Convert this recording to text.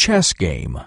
chess game.